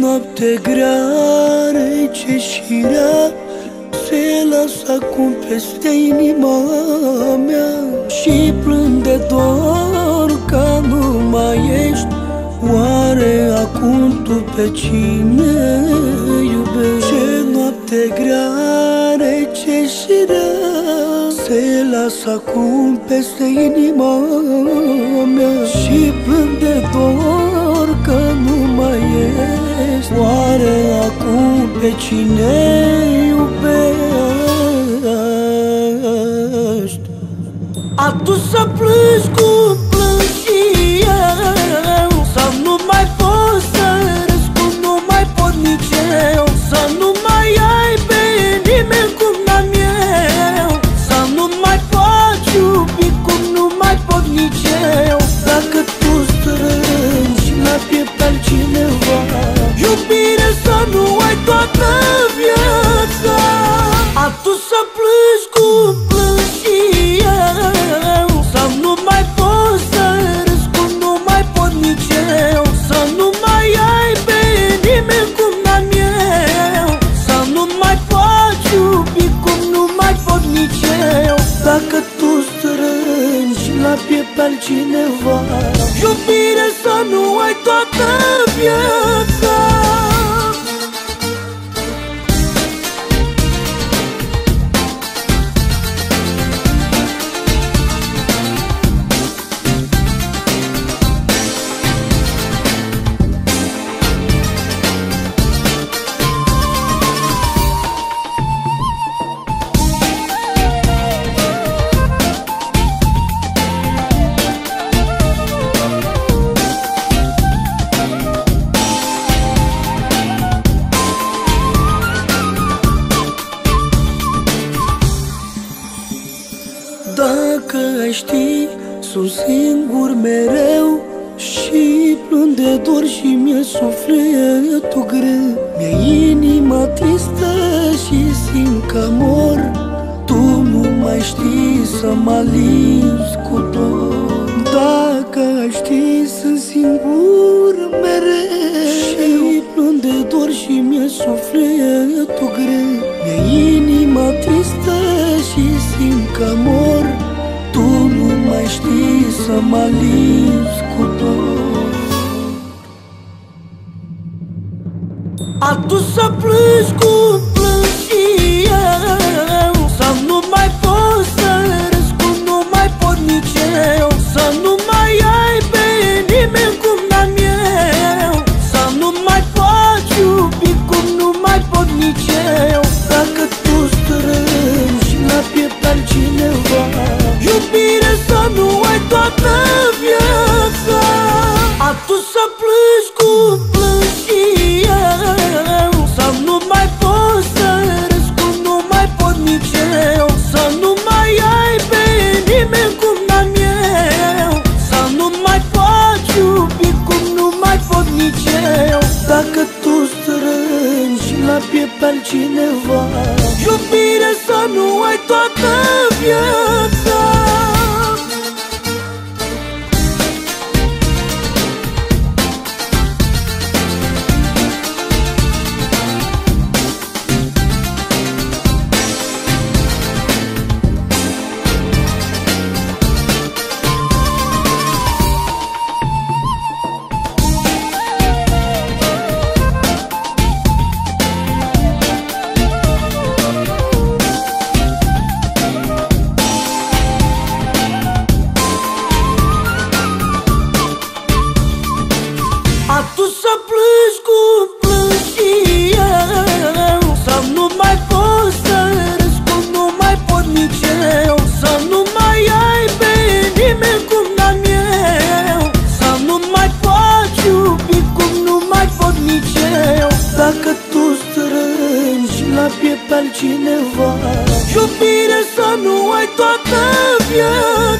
noapte grea, rece și rea Se lasă acum peste inima mea Și plâng de dor că nu mai ești Oare acum tu pe cine iubești? Ce noapte grea, rece și rea Se lasă acum peste inima mea Și plâng de ești Oare acum pe cine iubești? Atunci să plângi cu pe altcineva Iubire Dacă ai ști, sunt singur mereu Și plâng de dor și mi-e sufletul greu. Mi-e inima tristă și simt că mor. Tu nu mai știi să mă alinzi cu dor. Dacă ai ști, sunt singur nu mai știi să mă lipsi pierd pe altcineva Iubire să nu ai toată viața.